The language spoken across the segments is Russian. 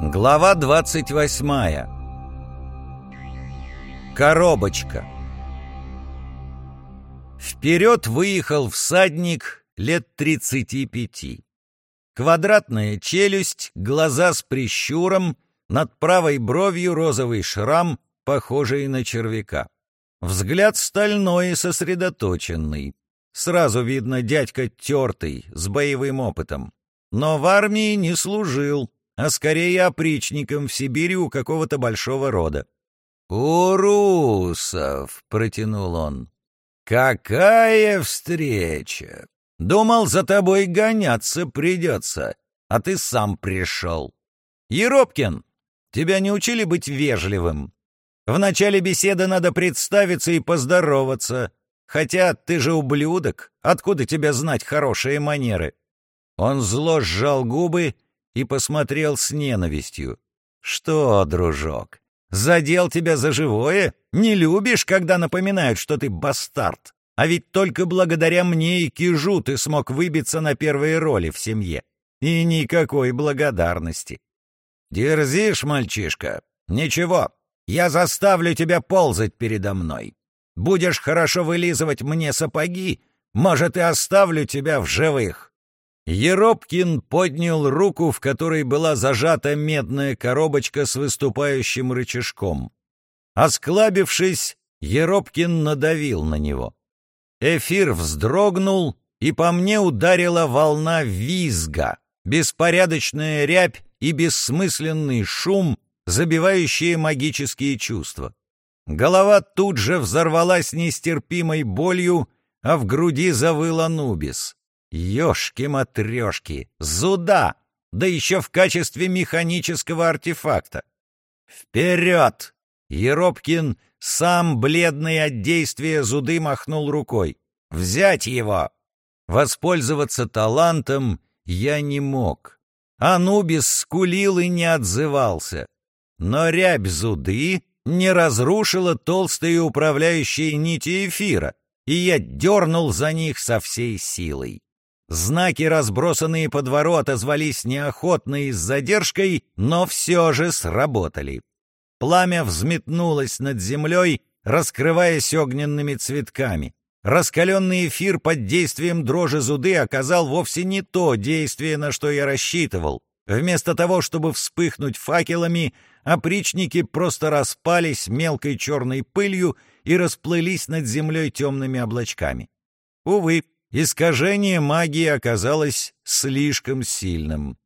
Глава 28. Коробочка. Вперед выехал всадник лет 35. Квадратная челюсть, глаза с прищуром, над правой бровью розовый шрам, похожий на червяка. Взгляд стальной и сосредоточенный. Сразу видно дядька тертый, с боевым опытом. Но в армии не служил, а скорее опричником в Сибири у какого-то большого рода. «Урусов!» — протянул он. «Какая встреча! Думал, за тобой гоняться придется, а ты сам пришел. Еропкин, тебя не учили быть вежливым? В начале беседы надо представиться и поздороваться. Хотя ты же ублюдок, откуда тебе знать хорошие манеры?» Он зло сжал губы и посмотрел с ненавистью. «Что, дружок, задел тебя за живое? Не любишь, когда напоминают, что ты бастард? А ведь только благодаря мне и Кижу ты смог выбиться на первые роли в семье. И никакой благодарности. Дерзишь, мальчишка? Ничего, я заставлю тебя ползать передо мной. Будешь хорошо вылизывать мне сапоги, может, и оставлю тебя в живых. Еропкин поднял руку, в которой была зажата медная коробочка с выступающим рычажком. Осклабившись, Еропкин надавил на него. Эфир вздрогнул, и по мне ударила волна визга, беспорядочная рябь и бессмысленный шум, забивающие магические чувства. Голова тут же взорвалась нестерпимой болью, а в груди завыл Анубис. Ёшки-матрёшки! Зуда! Да еще в качестве механического артефакта! Вперед! Еропкин, сам бледный от действия зуды, махнул рукой. «Взять его!» Воспользоваться талантом я не мог. Анубис скулил и не отзывался. Но рябь зуды не разрушила толстые управляющие нити эфира, и я дернул за них со всей силой. Знаки, разбросанные по двору, отозвались неохотно и с задержкой, но все же сработали. Пламя взметнулось над землей, раскрываясь огненными цветками. Раскаленный эфир под действием дрожи зуды оказал вовсе не то действие, на что я рассчитывал. Вместо того, чтобы вспыхнуть факелами, опричники просто распались мелкой черной пылью и расплылись над землей темными облачками. Увы, Искажение магии оказалось слишком сильным.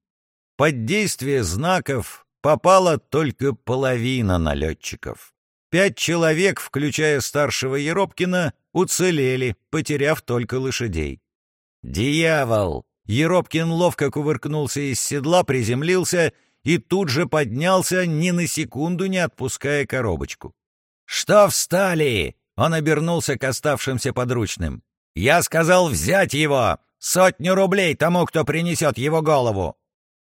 Под действие знаков попала только половина налетчиков. Пять человек, включая старшего Еропкина, уцелели, потеряв только лошадей. «Дьявол!» Еропкин ловко кувыркнулся из седла, приземлился и тут же поднялся, ни на секунду не отпуская коробочку. «Что встали?» Он обернулся к оставшимся подручным. Я сказал взять его! Сотню рублей тому, кто принесет его голову!»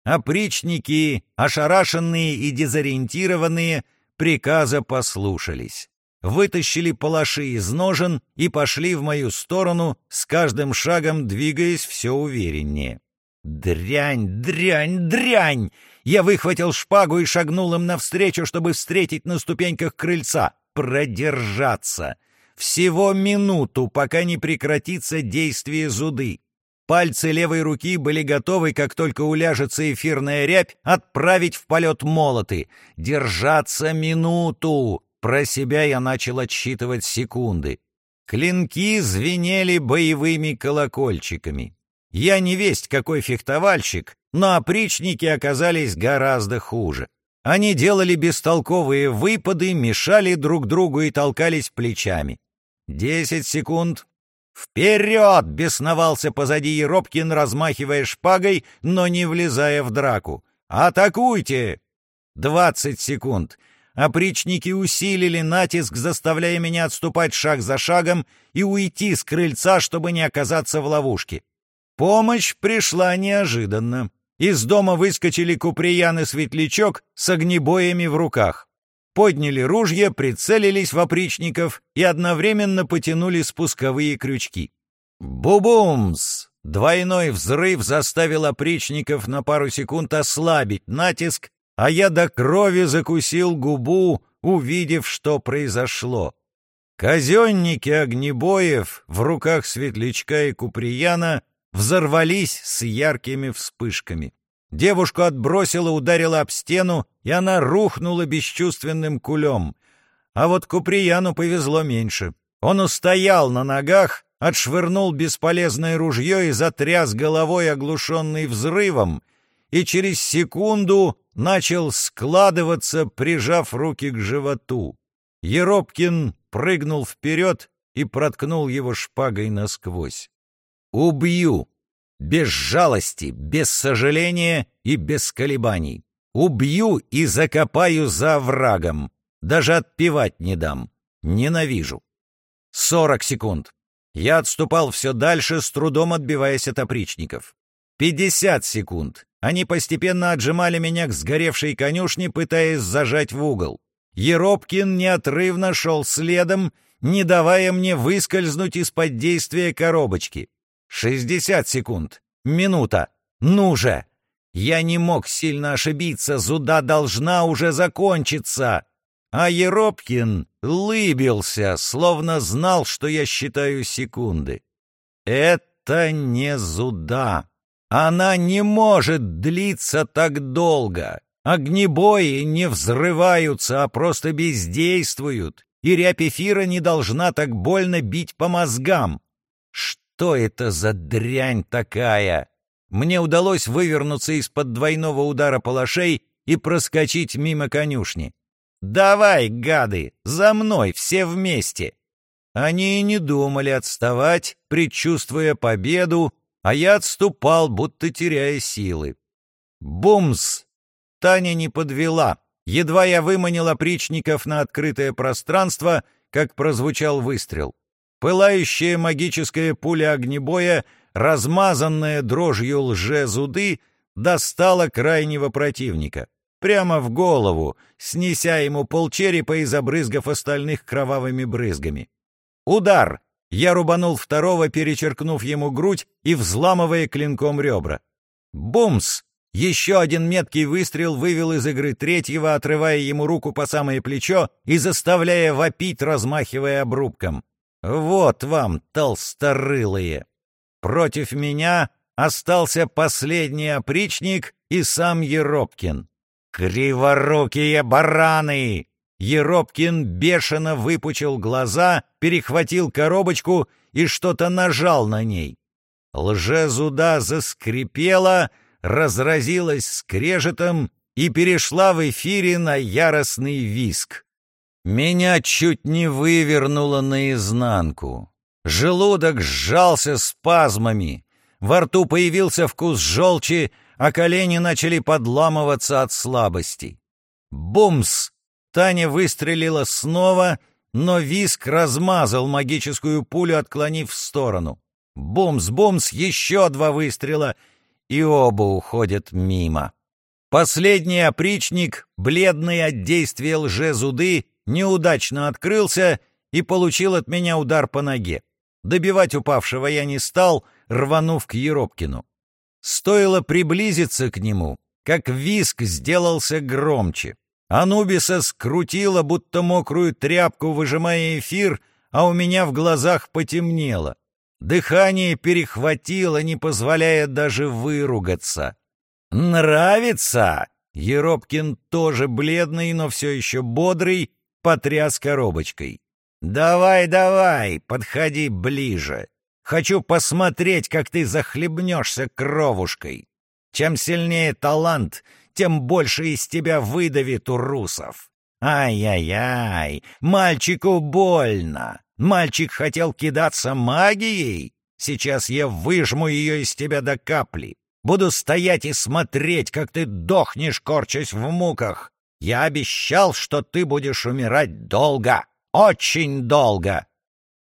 Опричники, ошарашенные и дезориентированные, приказа послушались. Вытащили палаши из ножен и пошли в мою сторону, с каждым шагом двигаясь все увереннее. «Дрянь, дрянь, дрянь!» Я выхватил шпагу и шагнул им навстречу, чтобы встретить на ступеньках крыльца. «Продержаться!» Всего минуту, пока не прекратится действие зуды. Пальцы левой руки были готовы, как только уляжется эфирная рябь, отправить в полет молоты. «Держаться минуту!» Про себя я начал отсчитывать секунды. Клинки звенели боевыми колокольчиками. Я не весть какой фехтовальщик, но опричники оказались гораздо хуже. Они делали бестолковые выпады, мешали друг другу и толкались плечами. Десять секунд. «Вперед!» — бесновался позади Еропкин, размахивая шпагой, но не влезая в драку. «Атакуйте!» Двадцать секунд. Опричники усилили натиск, заставляя меня отступать шаг за шагом и уйти с крыльца, чтобы не оказаться в ловушке. Помощь пришла неожиданно. Из дома выскочили Куприян и Светлячок с огнебоями в руках подняли ружья, прицелились в опричников и одновременно потянули спусковые крючки. Бубумс! Двойной взрыв заставил опричников на пару секунд ослабить натиск, а я до крови закусил губу, увидев, что произошло. Казенники огнебоев в руках светлячка и куприяна взорвались с яркими вспышками. Девушку отбросило, ударило об стену, и она рухнула бесчувственным кулем. А вот Куприяну повезло меньше. Он устоял на ногах, отшвырнул бесполезное ружье и затряс головой, оглушенный взрывом, и через секунду начал складываться, прижав руки к животу. Еропкин прыгнул вперед и проткнул его шпагой насквозь. «Убью!» Без жалости, без сожаления и без колебаний. Убью и закопаю за врагом. Даже отпевать не дам. Ненавижу. Сорок секунд. Я отступал все дальше, с трудом отбиваясь от опричников. Пятьдесят секунд. Они постепенно отжимали меня к сгоревшей конюшне, пытаясь зажать в угол. Еропкин неотрывно шел следом, не давая мне выскользнуть из-под действия коробочки. Шестьдесят секунд. Минута. Ну же! Я не мог сильно ошибиться, зуда должна уже закончиться. А Еропкин лыбился, словно знал, что я считаю секунды. Это не зуда. Она не может длиться так долго. Огнебои не взрываются, а просто бездействуют, и рябь эфира не должна так больно бить по мозгам. Что это за дрянь такая? Мне удалось вывернуться из-под двойного удара палашей и проскочить мимо конюшни. «Давай, гады, за мной, все вместе!» Они не думали отставать, предчувствуя победу, а я отступал, будто теряя силы. Бумс! Таня не подвела. Едва я выманил опричников на открытое пространство, как прозвучал выстрел. Пылающая магическая пуля огнебоя, размазанная дрожью лже-зуды, достала крайнего противника прямо в голову, снеся ему полчерепа и забрызгав остальных кровавыми брызгами. Удар! Я рубанул второго, перечеркнув ему грудь и взламывая клинком ребра. Бумс! Еще один меткий выстрел вывел из игры третьего, отрывая ему руку по самое плечо и заставляя вопить, размахивая обрубком. «Вот вам, толсторылые!» Против меня остался последний опричник и сам Еропкин. «Криворукие бараны!» Еропкин бешено выпучил глаза, перехватил коробочку и что-то нажал на ней. Лжезуда заскрипела, разразилась скрежетом и перешла в эфире на яростный виск. Меня чуть не вывернуло наизнанку. Желудок сжался спазмами. Во рту появился вкус желчи, а колени начали подламываться от слабости. Бумс! Таня выстрелила снова, но виск размазал магическую пулю, отклонив в сторону. Бумс-бумс, еще два выстрела, и оба уходят мимо. Последний опричник, бледный от действия лжезуды, неудачно открылся и получил от меня удар по ноге. Добивать упавшего я не стал, рванув к Еропкину. Стоило приблизиться к нему, как виск сделался громче. Анубиса скрутила, будто мокрую тряпку, выжимая эфир, а у меня в глазах потемнело. Дыхание перехватило, не позволяя даже выругаться. «Нравится?» Еропкин тоже бледный, но все еще бодрый, потряс коробочкой. «Давай, давай, подходи ближе. Хочу посмотреть, как ты захлебнешься кровушкой. Чем сильнее талант, тем больше из тебя выдавит у русов. Ай-яй-яй, мальчику больно. Мальчик хотел кидаться магией. Сейчас я выжму ее из тебя до капли. Буду стоять и смотреть, как ты дохнешь, корчась в муках. Я обещал, что ты будешь умирать долго, очень долго.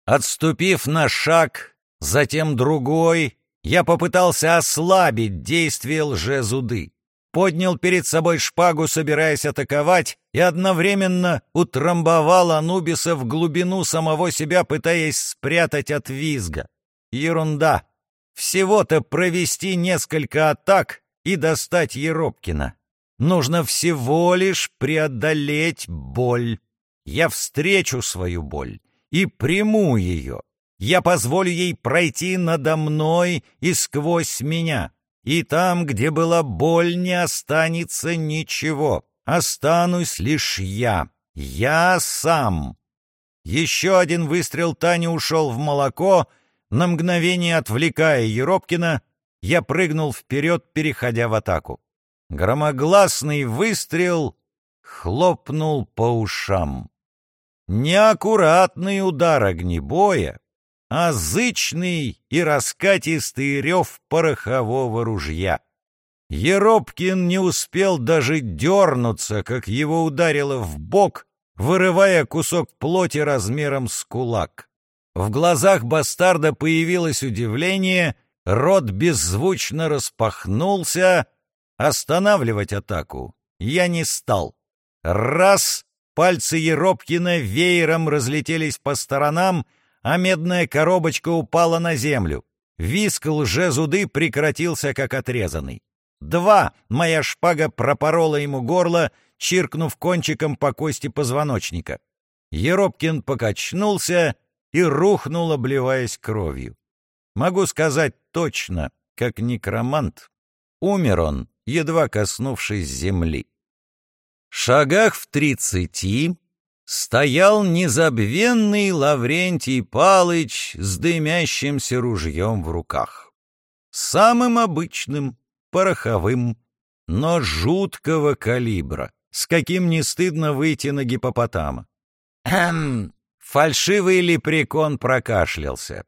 Отступив на шаг, Затем другой. Я попытался ослабить действие лжезуды. Поднял перед собой шпагу, собираясь атаковать, и одновременно утрамбовал Анубиса в глубину самого себя, пытаясь спрятать от визга. Ерунда. Всего-то провести несколько атак и достать Еропкина. Нужно всего лишь преодолеть боль. Я встречу свою боль и приму ее. Я позволю ей пройти надо мной и сквозь меня. И там, где была боль, не останется ничего. Останусь лишь я. Я сам. Еще один выстрел Тани ушел в молоко, на мгновение отвлекая Еропкина, я прыгнул вперед, переходя в атаку. Громогласный выстрел хлопнул по ушам. Неаккуратный удар огнебоя, а зычный и раскатистый рев порохового ружья. Еропкин не успел даже дернуться, как его ударило в бок, вырывая кусок плоти размером с кулак. В глазах бастарда появилось удивление, рот беззвучно распахнулся. Останавливать атаку я не стал. Раз — пальцы Еропкина веером разлетелись по сторонам, а медная коробочка упала на землю. Виск лжезуды прекратился, как отрезанный. Два — моя шпага пропорола ему горло, чиркнув кончиком по кости позвоночника. Еропкин покачнулся и рухнул, обливаясь кровью. Могу сказать точно, как некромант. Умер он, едва коснувшись земли. Шагах в тридцати стоял незабвенный Лаврентий Палыч с дымящимся ружьем в руках. Самым обычным, пороховым, но жуткого калибра, с каким не стыдно выйти на гипопотама. Эм, Фальшивый лепрекон прокашлялся.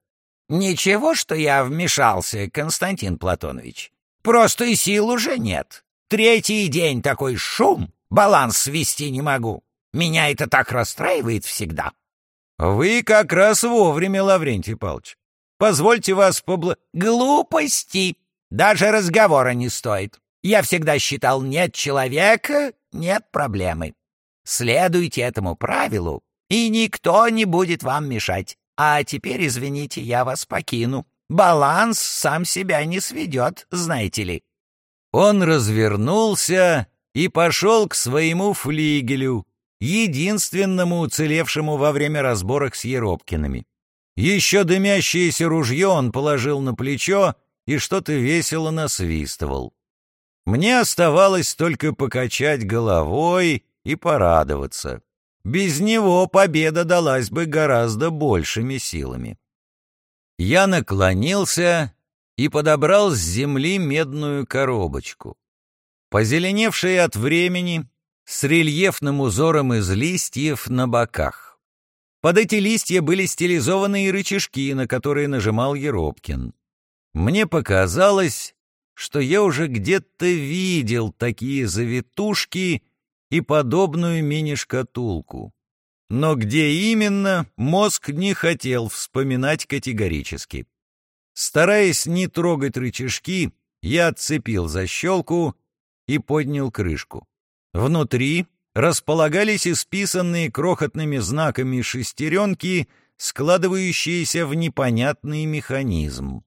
ничего, что я вмешался, Константин Платонович. Просто и сил уже нет. Третий день такой шум, баланс свести не могу. Меня это так расстраивает всегда. Вы как раз вовремя, Лаврентий Павлович. Позвольте вас побла... Глупости! Даже разговора не стоит. Я всегда считал, нет человека — нет проблемы. Следуйте этому правилу, и никто не будет вам мешать. А теперь, извините, я вас покину. Баланс сам себя не сведет, знаете ли». Он развернулся и пошел к своему флигелю, единственному уцелевшему во время разборок с Еропкиными. Еще дымящееся ружье он положил на плечо и что-то весело насвистывал. Мне оставалось только покачать головой и порадоваться. Без него победа далась бы гораздо большими силами. Я наклонился и подобрал с земли медную коробочку. Позеленевшая от времени, с рельефным узором из листьев на боках. Под эти листья были стилизованы и рычажки, на которые нажимал Еропкин. Мне показалось, что я уже где-то видел такие завитушки и подобную мини-шкатулку. Но где именно, мозг не хотел вспоминать категорически. Стараясь не трогать рычажки, я отцепил защелку и поднял крышку. Внутри располагались исписанные крохотными знаками шестеренки, складывающиеся в непонятный механизм,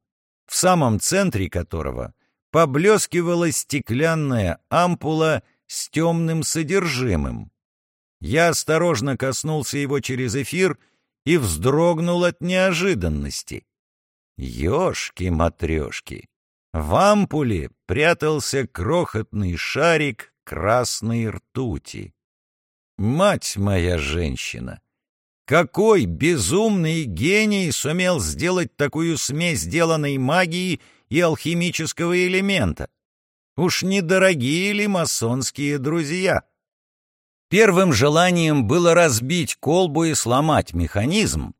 в самом центре которого поблескивала стеклянная ампула с темным содержимым. Я осторожно коснулся его через эфир и вздрогнул от неожиданности. Ёшки-матрёшки! В ампуле прятался крохотный шарик красной ртути. Мать моя женщина! Какой безумный гений сумел сделать такую смесь сделанной магии и алхимического элемента? Уж недорогие ли масонские друзья? Первым желанием было разбить колбу и сломать механизм,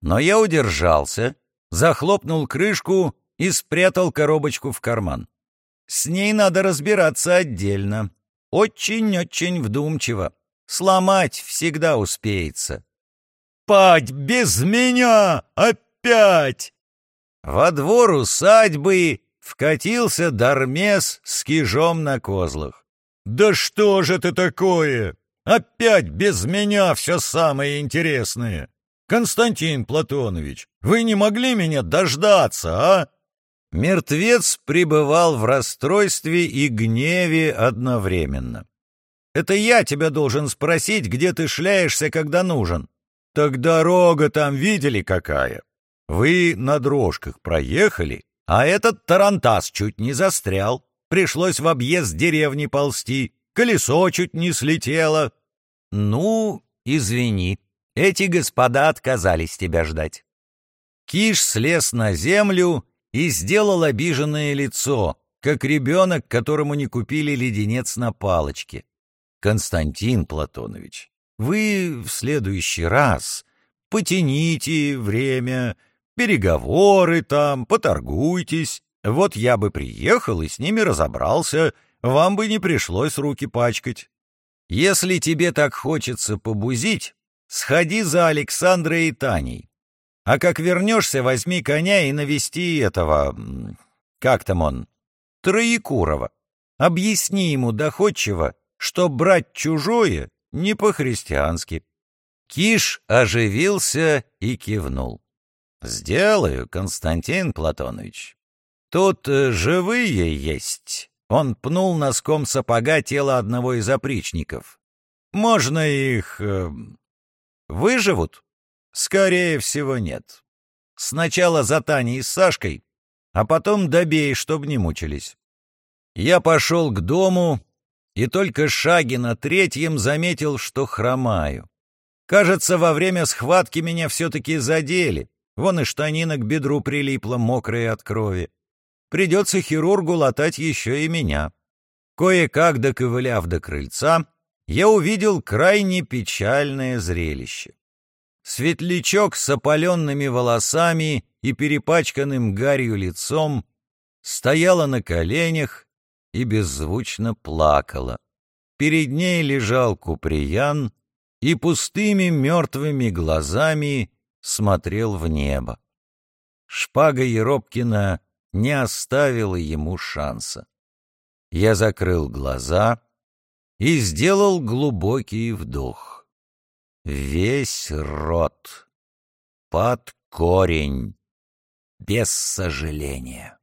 но я удержался, захлопнул крышку и спрятал коробочку в карман. С ней надо разбираться отдельно. Очень-очень вдумчиво. Сломать всегда успеется. «Пать, без меня! Опять!» Во двор усадьбы Вкатился Дармес с кижом на козлах. «Да что же это такое? Опять без меня все самое интересное! Константин Платонович, вы не могли меня дождаться, а?» Мертвец пребывал в расстройстве и гневе одновременно. «Это я тебя должен спросить, где ты шляешься, когда нужен. Так дорога там видели какая? Вы на дрожках проехали, а этот тарантас чуть не застрял. Пришлось в объезд деревни ползти, колесо чуть не слетело». «Ну, извини, эти господа отказались тебя ждать». Киш слез на землю и сделал обиженное лицо, как ребенок, которому не купили леденец на палочке. Константин Платонович, вы в следующий раз потяните время, переговоры там, поторгуйтесь. Вот я бы приехал и с ними разобрался, вам бы не пришлось руки пачкать. Если тебе так хочется побузить, сходи за Александрой и Таней. А как вернешься, возьми коня и навести этого... Как там он? Троекурова. Объясни ему доходчиво, что брать чужое не по-христиански. Киш оживился и кивнул. «Сделаю, Константин Платонович. Тут э, живые есть». Он пнул носком сапога тело одного из опричников. «Можно их... Э, выживут?» Скорее всего, нет. Сначала за Таней с Сашкой, а потом добей, чтоб не мучились. Я пошел к дому и только шаги на третьем заметил, что хромаю. Кажется, во время схватки меня все-таки задели. Вон и штанина к бедру прилипла, мокрая от крови. Придется хирургу латать еще и меня. Кое-как доковыляв до крыльца, я увидел крайне печальное зрелище. Светлячок с опаленными волосами и перепачканным гарью лицом стояла на коленях и беззвучно плакала. Перед ней лежал Куприян и пустыми мертвыми глазами смотрел в небо. Шпага Еропкина не оставила ему шанса. Я закрыл глаза и сделал глубокий вдох весь рот, под корень, без сожаления.